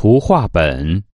图画本。